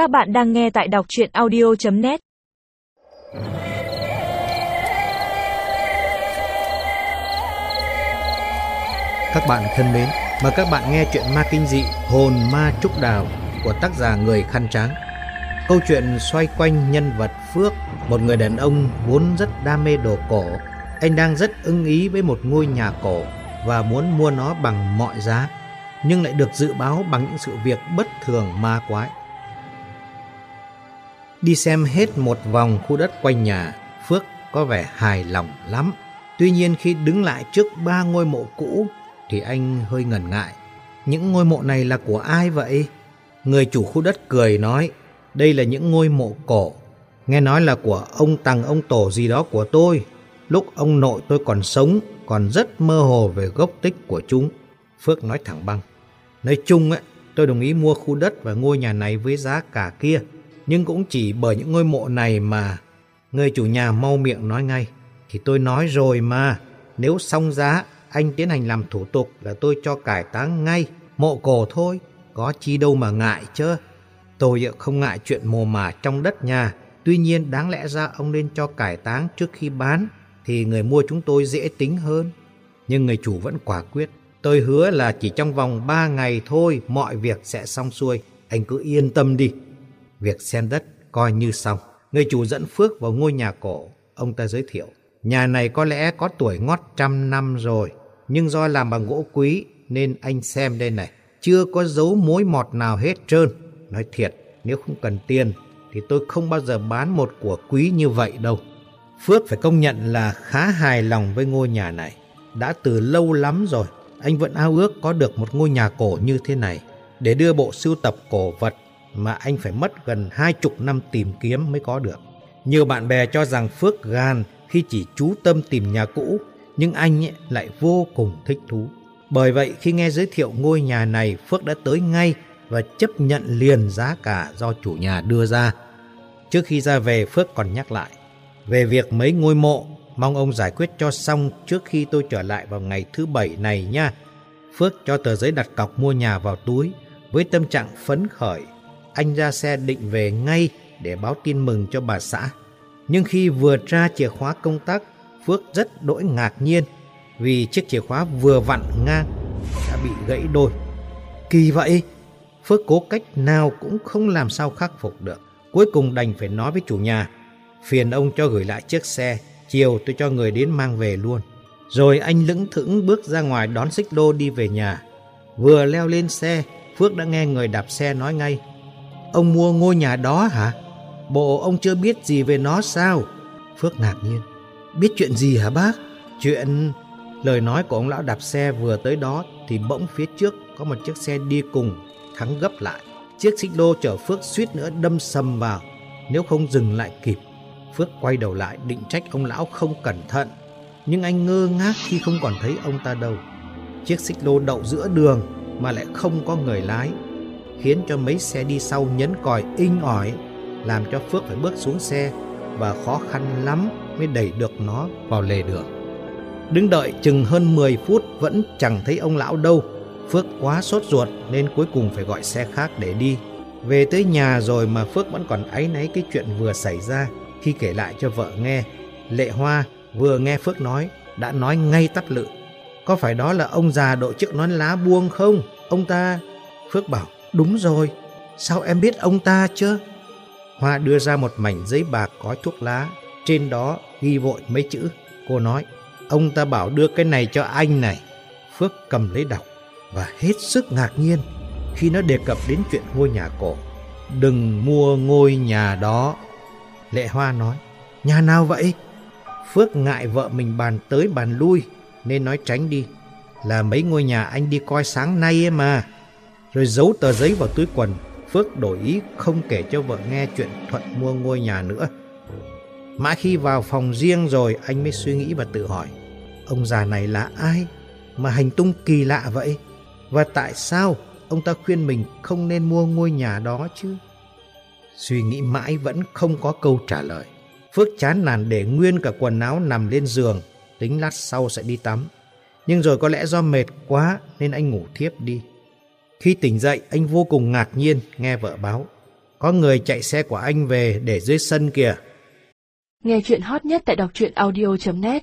Các bạn đang nghe tại đọc chuyện audio.net Các bạn thân mến, mời các bạn nghe chuyện ma kinh dị Hồn Ma Trúc Đào của tác giả Người Khăn Trắng. Câu chuyện xoay quanh nhân vật Phước, một người đàn ông vốn rất đam mê đồ cổ. Anh đang rất ưng ý với một ngôi nhà cổ và muốn mua nó bằng mọi giá, nhưng lại được dự báo bằng những sự việc bất thường ma quái. Đi xem hết một vòng khu đất quanh nhà, Phước có vẻ hài lòng lắm. Tuy nhiên khi đứng lại trước ba ngôi mộ cũ thì anh hơi ngần ngại. Những ngôi mộ này là của ai vậy? Người chủ khu đất cười nói, đây là những ngôi mộ cổ. Nghe nói là của ông Tằng ông Tổ gì đó của tôi. Lúc ông nội tôi còn sống, còn rất mơ hồ về gốc tích của chúng. Phước nói thẳng băng. Nói chung, ấy, tôi đồng ý mua khu đất và ngôi nhà này với giá cả kia. Nhưng cũng chỉ bởi những ngôi mộ này mà người chủ nhà mau miệng nói ngay. Thì tôi nói rồi mà, nếu xong giá, anh tiến hành làm thủ tục là tôi cho cải táng ngay. Mộ cổ thôi, có chi đâu mà ngại chứ. Tôi không ngại chuyện mồ mả trong đất nhà. Tuy nhiên đáng lẽ ra ông nên cho cải táng trước khi bán thì người mua chúng tôi dễ tính hơn. Nhưng người chủ vẫn quả quyết. Tôi hứa là chỉ trong vòng 3 ngày thôi mọi việc sẽ xong xuôi. Anh cứ yên tâm đi. Việc xem đất coi như xong. Người chủ dẫn Phước vào ngôi nhà cổ. Ông ta giới thiệu. Nhà này có lẽ có tuổi ngót trăm năm rồi. Nhưng do làm bằng gỗ quý nên anh xem đây này. Chưa có dấu mối mọt nào hết trơn. Nói thiệt, nếu không cần tiền thì tôi không bao giờ bán một của quý như vậy đâu. Phước phải công nhận là khá hài lòng với ngôi nhà này. Đã từ lâu lắm rồi, anh vẫn ao ước có được một ngôi nhà cổ như thế này để đưa bộ sưu tập cổ vật mà anh phải mất gần hai chục năm tìm kiếm mới có được. Nhiều bạn bè cho rằng Phước gan khi chỉ chú tâm tìm nhà cũ, nhưng anh ấy lại vô cùng thích thú. Bởi vậy khi nghe giới thiệu ngôi nhà này, Phước đã tới ngay và chấp nhận liền giá cả do chủ nhà đưa ra. Trước khi ra về, Phước còn nhắc lại về việc mấy ngôi mộ, mong ông giải quyết cho xong trước khi tôi trở lại vào ngày thứ bảy này nha. Phước cho tờ giấy đặt cọc mua nhà vào túi với tâm trạng phấn khởi. Anh ra xe định về ngay để báo tin mừng cho bà xã. Nhưng khi vừa ra chìa khóa công tác, Phước rất đỗi ngạc nhiên vì chiếc chìa khóa vừa vặn ngang đã bị gãy đôi. Kỳ vậy, Phước cố cách nào cũng không làm sao khắc phục được. Cuối cùng đành phải nói với chủ nhà, phiền ông cho gửi lại chiếc xe, chiều tôi cho người đến mang về luôn. Rồi anh lững thững bước ra ngoài đón xích đô đi về nhà. Vừa leo lên xe, Phước đã nghe người đạp xe nói ngay. Ông mua ngôi nhà đó hả? Bộ ông chưa biết gì về nó sao? Phước ngạc nhiên. Biết chuyện gì hả bác? Chuyện... Lời nói của ông lão đạp xe vừa tới đó thì bỗng phía trước có một chiếc xe đi cùng, thắng gấp lại. Chiếc xích lô chở Phước suýt nữa đâm sầm vào, nếu không dừng lại kịp. Phước quay đầu lại định trách ông lão không cẩn thận, nhưng anh ngơ ngác khi không còn thấy ông ta đâu. Chiếc xích lô đậu giữa đường mà lại không có người lái, khiến cho mấy xe đi sau nhấn còi inh ỏi, làm cho Phước phải bước xuống xe và khó khăn lắm mới đẩy được nó vào lề đường. Đứng đợi chừng hơn 10 phút vẫn chẳng thấy ông lão đâu. Phước quá sốt ruột nên cuối cùng phải gọi xe khác để đi. Về tới nhà rồi mà Phước vẫn còn áy náy cái chuyện vừa xảy ra khi kể lại cho vợ nghe. Lệ Hoa vừa nghe Phước nói đã nói ngay tắt lự. Có phải đó là ông già đội chiếc nón lá buông không? Ông ta... Phước bảo đúng rồi. Sao em biết ông ta chứ? Hoa đưa ra một mảnh giấy bạc gói thuốc lá. Trên đó ghi vội mấy chữ. Cô nói Ông ta bảo đưa cái này cho anh này. Phước cầm lấy đọc và hết sức ngạc nhiên khi nó đề cập đến chuyện ngôi nhà cổ. Đừng mua ngôi nhà đó. Lệ Hoa nói, nhà nào vậy? Phước ngại vợ mình bàn tới bàn lui nên nói tránh đi. Là mấy ngôi nhà anh đi coi sáng nay ấy mà. Rồi giấu tờ giấy vào túi quần. Phước đổi ý không kể cho vợ nghe chuyện Thuận mua ngôi nhà nữa. Mãi khi vào phòng riêng rồi anh mới suy nghĩ và tự hỏi Ông già này là ai mà hành tung kỳ lạ vậy? Và tại sao ông ta khuyên mình không nên mua ngôi nhà đó chứ? Suy nghĩ mãi vẫn không có câu trả lời. Phước chán nản để nguyên cả quần áo nằm lên giường, tính lát sau sẽ đi tắm. Nhưng rồi có lẽ do mệt quá nên anh ngủ thiếp đi. Khi tỉnh dậy, anh vô cùng ngạc nhiên nghe vợ báo. có người chạy xe của anh về để dưới sân kìa. Nghe chuyện hot nhất tại đọc truyện audio.net